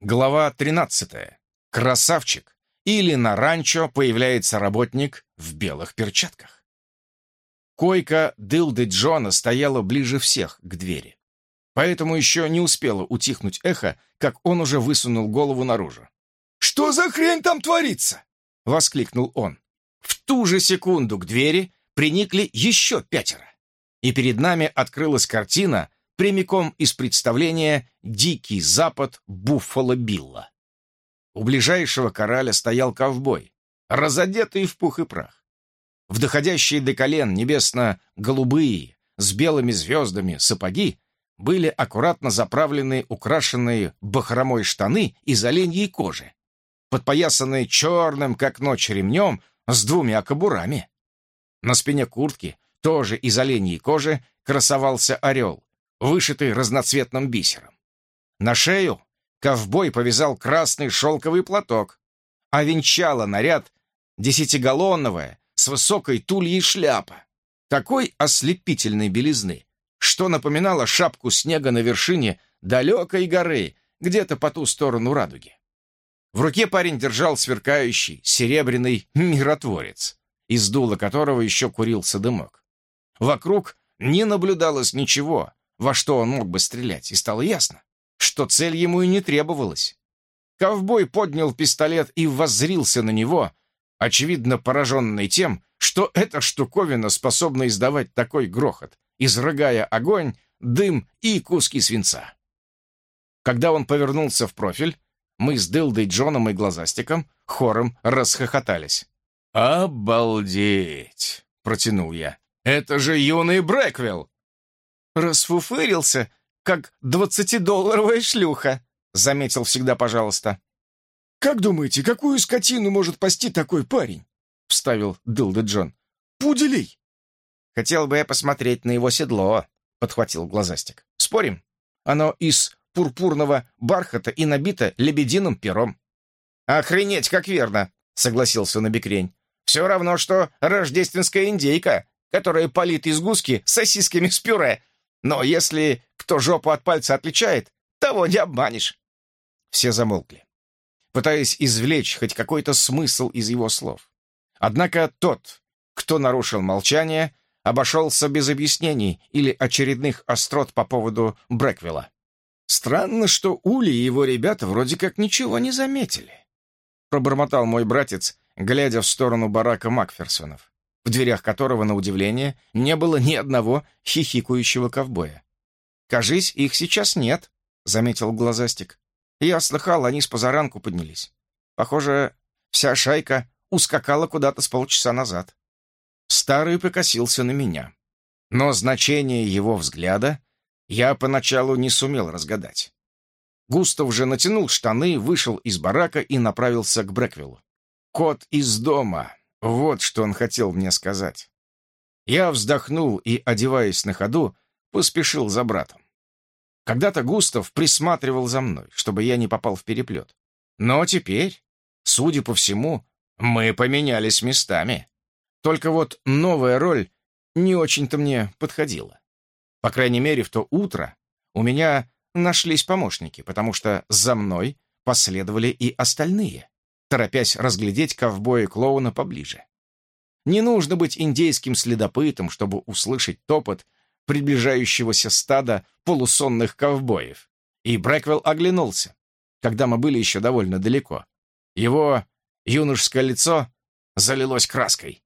Глава 13. Красавчик. Или на ранчо появляется работник в белых перчатках. Койка Дылды Джона стояла ближе всех к двери. Поэтому еще не успело утихнуть эхо, как он уже высунул голову наружу. «Что за хрень там творится?» — воскликнул он. В ту же секунду к двери приникли еще пятеро. И перед нами открылась картина, прямиком из представления «Дикий запад Буффало Билла». У ближайшего кораля стоял ковбой, разодетый в пух и прах. В доходящие до колен небесно-голубые, с белыми звездами сапоги были аккуратно заправлены украшенные бахромой штаны из оленьей кожи, подпоясанные черным, как ночь, ремнем с двумя кобурами. На спине куртки, тоже из оленьей кожи, красовался орел, вышитый разноцветным бисером. На шею ковбой повязал красный шелковый платок, а венчала наряд десятигаллонновая с высокой тульей шляпа, такой ослепительной белизны, что напоминало шапку снега на вершине далекой горы, где-то по ту сторону радуги. В руке парень держал сверкающий серебряный миротворец, из дула которого еще курился дымок. Вокруг не наблюдалось ничего, во что он мог бы стрелять, и стало ясно, что цель ему и не требовалась. Ковбой поднял пистолет и воззрился на него, очевидно пораженный тем, что эта штуковина способна издавать такой грохот, изрыгая огонь, дым и куски свинца. Когда он повернулся в профиль, мы с Дылдой Джоном и Глазастиком хором расхохотались. «Обалдеть!» — протянул я. «Это же юный Брэквилл!» «Расфуфырился, как двадцатидолларовая шлюха», — заметил всегда пожалуйста. «Как думаете, какую скотину может пасти такой парень?» — вставил Дылда Джон. «Пуделей!» «Хотел бы я посмотреть на его седло», — подхватил глазастик. «Спорим? Оно из пурпурного бархата и набито лебединым пером». «Охренеть, как верно!» — согласился Набекрень. «Все равно, что рождественская индейка, которая палит из гуски сосисками с пюре но если кто жопу от пальца отличает, того не обманешь». Все замолкли, пытаясь извлечь хоть какой-то смысл из его слов. Однако тот, кто нарушил молчание, обошелся без объяснений или очередных острот по поводу Брэквилла. «Странно, что Ули и его ребята вроде как ничего не заметили», пробормотал мой братец, глядя в сторону барака Макферсонов в дверях которого, на удивление, не было ни одного хихикающего ковбоя. «Кажись, их сейчас нет», — заметил глазастик. «Я слыхал, они с позаранку поднялись. Похоже, вся шайка ускакала куда-то с полчаса назад». Старый покосился на меня. Но значение его взгляда я поначалу не сумел разгадать. Густав же натянул штаны, вышел из барака и направился к Брэквиллу. «Кот из дома», вот что он хотел мне сказать. Я вздохнул и, одеваясь на ходу, поспешил за братом. Когда-то Густав присматривал за мной, чтобы я не попал в переплет. Но теперь, судя по всему, мы поменялись местами. Только вот новая роль не очень-то мне подходила. По крайней мере, в то утро у меня нашлись помощники, потому что за мной последовали и остальные торопясь разглядеть ковбоя-клоуна поближе. Не нужно быть индейским следопытом, чтобы услышать топот приближающегося стада полусонных ковбоев. И Брэквелл оглянулся, когда мы были еще довольно далеко. Его юношеское лицо залилось краской.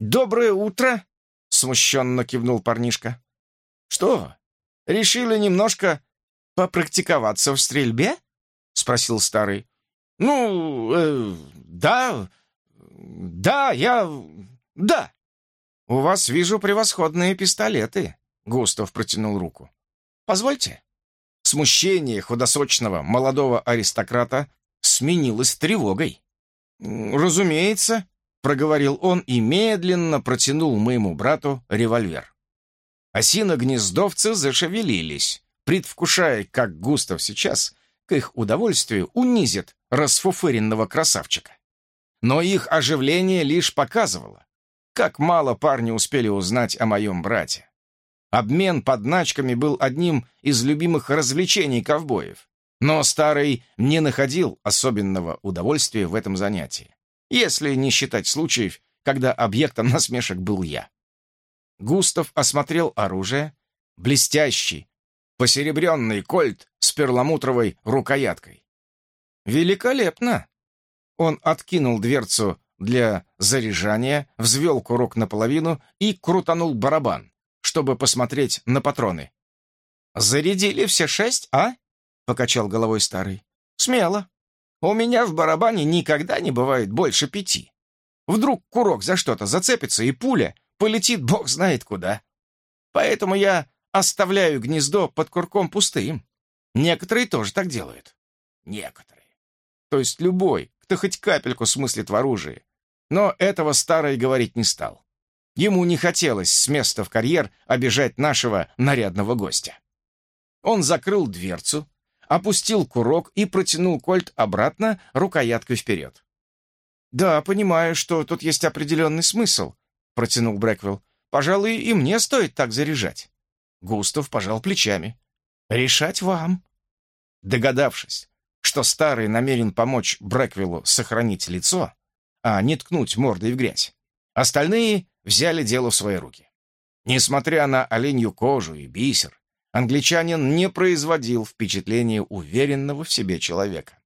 «Доброе утро!» — смущенно кивнул парнишка. «Что, решили немножко попрактиковаться в стрельбе?» — спросил старый. «Ну, э, да, да, я... да». «У вас, вижу, превосходные пистолеты», — Густав протянул руку. «Позвольте». Смущение худосочного молодого аристократа сменилось тревогой. «Разумеется», — проговорил он и медленно протянул моему брату револьвер. Осино-гнездовцы зашевелились, предвкушая, как Густав сейчас к их удовольствию унизит расфуфыренного красавчика. Но их оживление лишь показывало, как мало парни успели узнать о моем брате. Обмен подначками был одним из любимых развлечений ковбоев, Но старый не находил особенного удовольствия в этом занятии, если не считать случаев, когда объектом насмешек был я. Густав осмотрел оружие, блестящий, посеребренный кольт с перламутровой рукояткой. «Великолепно!» Он откинул дверцу для заряжания, взвел курок наполовину и крутанул барабан, чтобы посмотреть на патроны. «Зарядили все шесть, а?» — покачал головой старый. «Смело. У меня в барабане никогда не бывает больше пяти. Вдруг курок за что-то зацепится, и пуля полетит бог знает куда. Поэтому я оставляю гнездо под курком пустым. Некоторые тоже так делают. Некоторые. То есть любой, кто хоть капельку смыслит в оружии. Но этого старый говорить не стал. Ему не хотелось с места в карьер обижать нашего нарядного гостя. Он закрыл дверцу, опустил курок и протянул кольт обратно рукояткой вперед. «Да, понимаю, что тут есть определенный смысл», — протянул Брэквилл. «Пожалуй, и мне стоит так заряжать». Густав пожал плечами. «Решать вам». Догадавшись, что старый намерен помочь Брэквиллу сохранить лицо, а не ткнуть мордой в грязь, остальные взяли дело в свои руки. Несмотря на оленью кожу и бисер, англичанин не производил впечатления уверенного в себе человека.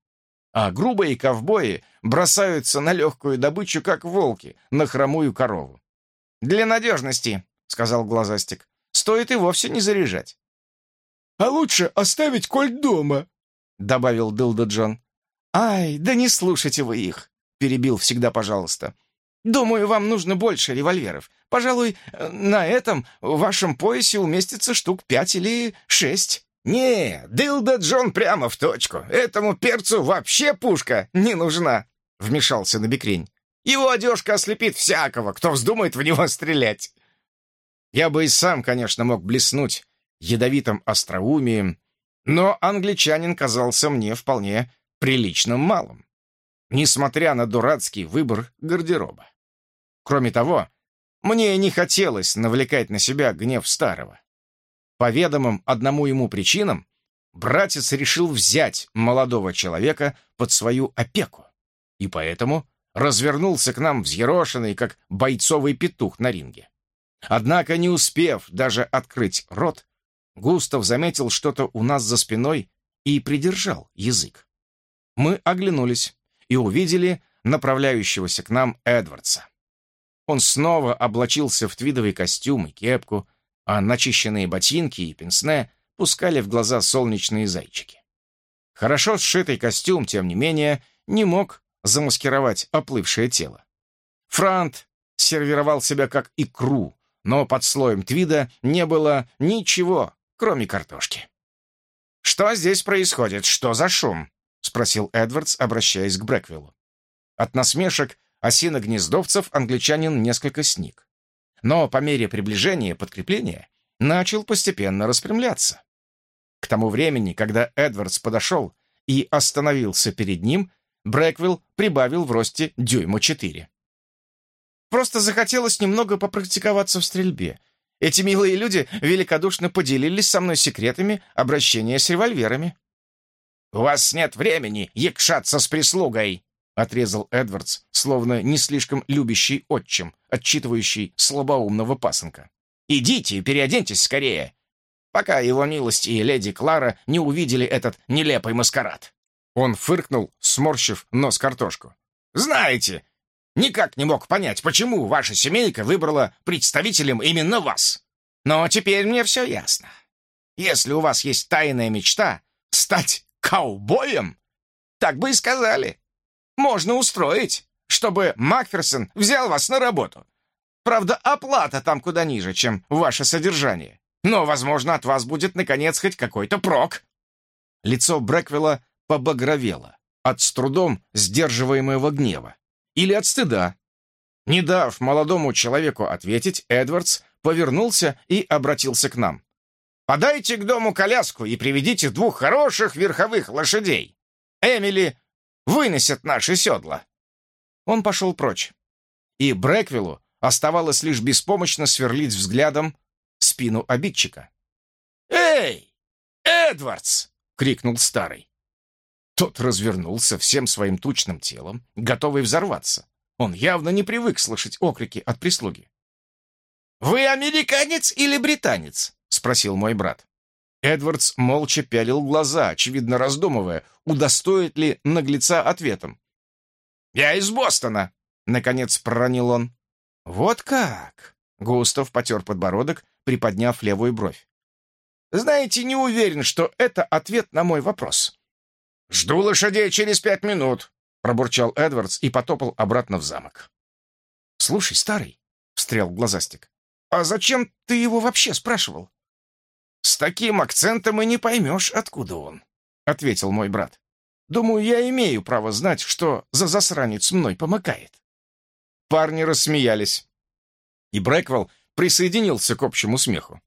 А грубые ковбои бросаются на легкую добычу, как волки, на хромую корову. «Для надежности», — сказал Глазастик, — «стоит и вовсе не заряжать». «А лучше оставить кольт дома», — добавил Дылда Джон. «Ай, да не слушайте вы их», — перебил всегда пожалуйста. «Думаю, вам нужно больше револьверов. Пожалуй, на этом в вашем поясе уместится штук пять или шесть». «Не, Дилда Джон прямо в точку. Этому перцу вообще пушка не нужна», — вмешался на бекрень. «Его одежка ослепит всякого, кто вздумает в него стрелять». Я бы и сам, конечно, мог блеснуть ядовитым остроумием, но англичанин казался мне вполне приличным малым, несмотря на дурацкий выбор гардероба. Кроме того, мне не хотелось навлекать на себя гнев старого. По ведомым одному ему причинам, братец решил взять молодого человека под свою опеку, и поэтому развернулся к нам взъерошенный, как бойцовый петух на ринге. Однако, не успев даже открыть рот, Густав заметил что-то у нас за спиной и придержал язык. Мы оглянулись и увидели направляющегося к нам Эдвардса. Он снова облачился в твидовый костюм и кепку, а начищенные ботинки и пенсне пускали в глаза солнечные зайчики. Хорошо сшитый костюм, тем не менее, не мог замаскировать оплывшее тело. Франт сервировал себя как икру, но под слоем твида не было ничего, кроме картошки. «Что здесь происходит? Что за шум?» — спросил Эдвардс, обращаясь к Брэквиллу. От насмешек осиногнездовцев англичанин несколько сник но по мере приближения подкрепления начал постепенно распрямляться. К тому времени, когда Эдвардс подошел и остановился перед ним, Брэквилл прибавил в росте дюйма четыре. «Просто захотелось немного попрактиковаться в стрельбе. Эти милые люди великодушно поделились со мной секретами обращения с револьверами». «У вас нет времени якшаться с прислугой!» — отрезал Эдвардс, словно не слишком любящий отчим, отчитывающий слабоумного пасынка. «Идите и переоденьтесь скорее, пока его милость и леди Клара не увидели этот нелепый маскарад». Он фыркнул, сморщив нос картошку. «Знаете, никак не мог понять, почему ваша семейка выбрала представителем именно вас. Но теперь мне все ясно. Если у вас есть тайная мечта стать ковбоем, так бы и сказали можно устроить, чтобы Макферсон взял вас на работу. Правда, оплата там куда ниже, чем ваше содержание. Но, возможно, от вас будет, наконец, хоть какой-то прок». Лицо Брэквилла побагровело от с трудом сдерживаемого гнева или от стыда. Не дав молодому человеку ответить, Эдвардс повернулся и обратился к нам. «Подайте к дому коляску и приведите двух хороших верховых лошадей. Эмили вынесет наши седла!» Он пошел прочь. И Брэквиллу оставалось лишь беспомощно сверлить взглядом спину обидчика. «Эй, Эдвардс!» — крикнул старый. Тот развернулся всем своим тучным телом, готовый взорваться. Он явно не привык слышать окрики от прислуги. «Вы американец или британец?» — спросил мой брат. Эдвардс молча пялил глаза, очевидно раздумывая, удостоит ли наглеца ответом. «Я из Бостона», — наконец проронил он. «Вот как?» — Густав потер подбородок, приподняв левую бровь. «Знаете, не уверен, что это ответ на мой вопрос». «Жду лошадей через пять минут», — пробурчал Эдвардс и потопал обратно в замок. «Слушай, старый», — встрял глазастик, «а зачем ты его вообще спрашивал?» «С таким акцентом и не поймешь, откуда он», — ответил мой брат. «Думаю, я имею право знать, что за засранец мной помыкает». Парни рассмеялись, и Брэквелл присоединился к общему смеху.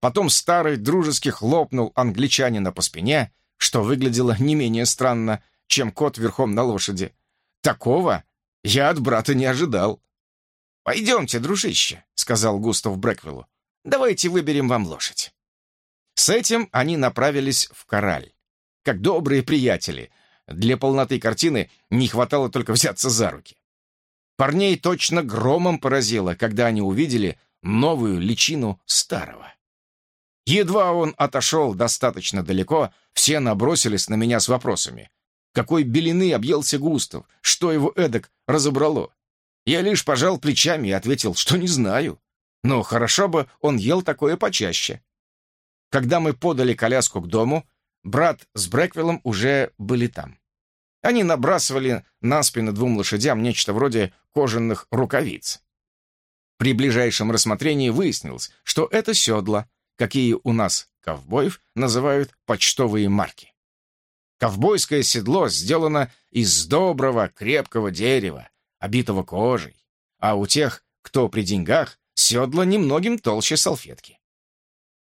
Потом старый дружески хлопнул англичанина по спине, что выглядело не менее странно, чем кот верхом на лошади. Такого я от брата не ожидал. «Пойдемте, дружище», — сказал Густав Брэквиллу. «Давайте выберем вам лошадь». С этим они направились в Кораль. Как добрые приятели. Для полноты картины не хватало только взяться за руки. Парней точно громом поразило, когда они увидели новую личину старого. Едва он отошел достаточно далеко, все набросились на меня с вопросами. Какой белины объелся Густав? Что его эдак разобрало? Я лишь пожал плечами и ответил, что не знаю. Но хорошо бы он ел такое почаще. Когда мы подали коляску к дому, брат с Брэквиллом уже были там. Они набрасывали на спины двум лошадям нечто вроде кожаных рукавиц. При ближайшем рассмотрении выяснилось, что это седла, какие у нас, ковбоев, называют почтовые марки. Ковбойское седло сделано из доброго крепкого дерева, обитого кожей, а у тех, кто при деньгах, седла немногим толще салфетки.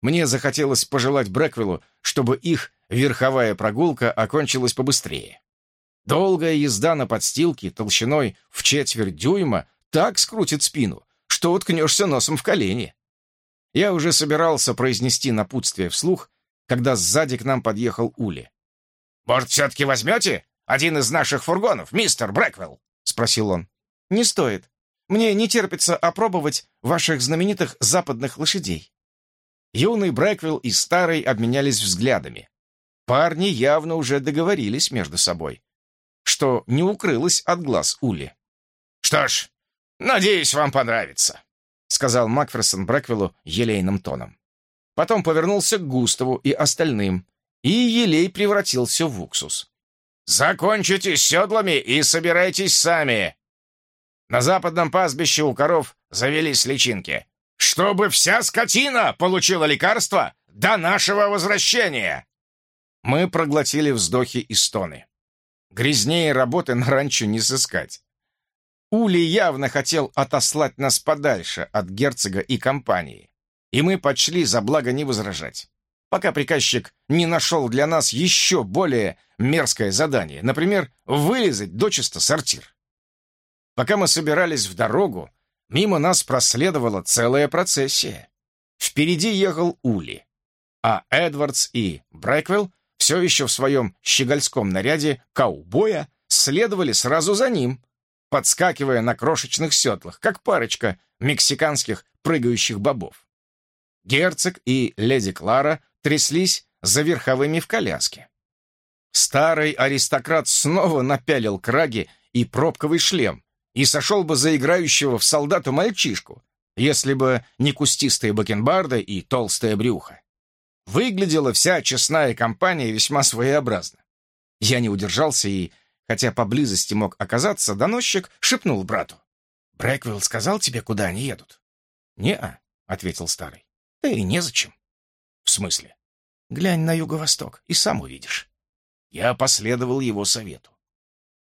Мне захотелось пожелать Брэквиллу, чтобы их верховая прогулка окончилась побыстрее. Долгая езда на подстилке толщиной в четверть дюйма так скрутит спину, что уткнешься носом в колени. Я уже собирался произнести напутствие вслух, когда сзади к нам подъехал Ули. «Может, все-таки возьмете один из наших фургонов, мистер Брэквелл?» — спросил он. «Не стоит. Мне не терпится опробовать ваших знаменитых западных лошадей». Юный Брэквилл и старый обменялись взглядами. Парни явно уже договорились между собой что не укрылось от глаз Ули. «Что ж, надеюсь, вам понравится», — сказал Макферсон Брэквиллу елейным тоном. Потом повернулся к Густаву и остальным, и елей превратился в уксус. «Закончите с седлами и собирайтесь сами!» На западном пастбище у коров завелись личинки. «Чтобы вся скотина получила лекарство до нашего возвращения!» Мы проглотили вздохи и стоны. Грязнее работы на ранчо не сыскать. Ули явно хотел отослать нас подальше от герцога и компании, и мы почли за благо не возражать, пока приказчик не нашел для нас еще более мерзкое задание, например, вылезать дочисто сортир. Пока мы собирались в дорогу, мимо нас проследовала целая процессия. Впереди ехал Ули, а Эдвардс и Брэквелл все еще в своем щегольском наряде каубоя, следовали сразу за ним, подскакивая на крошечных седлах, как парочка мексиканских прыгающих бобов. Герцог и леди Клара тряслись за верховыми в коляске. Старый аристократ снова напялил краги и пробковый шлем и сошел бы за играющего в солдату мальчишку, если бы не кустистые бакенбарды и толстое брюхо. Выглядела вся честная компания весьма своеобразно. Я не удержался и, хотя поблизости мог оказаться, доносчик шепнул брату. «Брэквилл сказал тебе, куда они едут?» «Не-а», — ответил старый. «Да и незачем». «В смысле?» «Глянь на юго-восток, и сам увидишь». Я последовал его совету.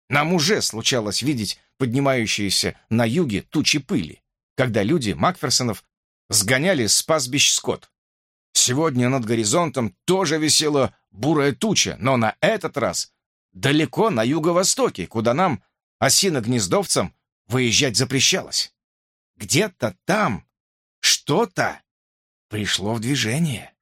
Нам уже случалось видеть поднимающиеся на юге тучи пыли, когда люди Макферсонов сгоняли с пастбищ скот. Сегодня над горизонтом тоже висела бурая туча, но на этот раз далеко на юго-востоке, куда нам, осиногнездовцам, выезжать запрещалось. Где-то там что-то пришло в движение.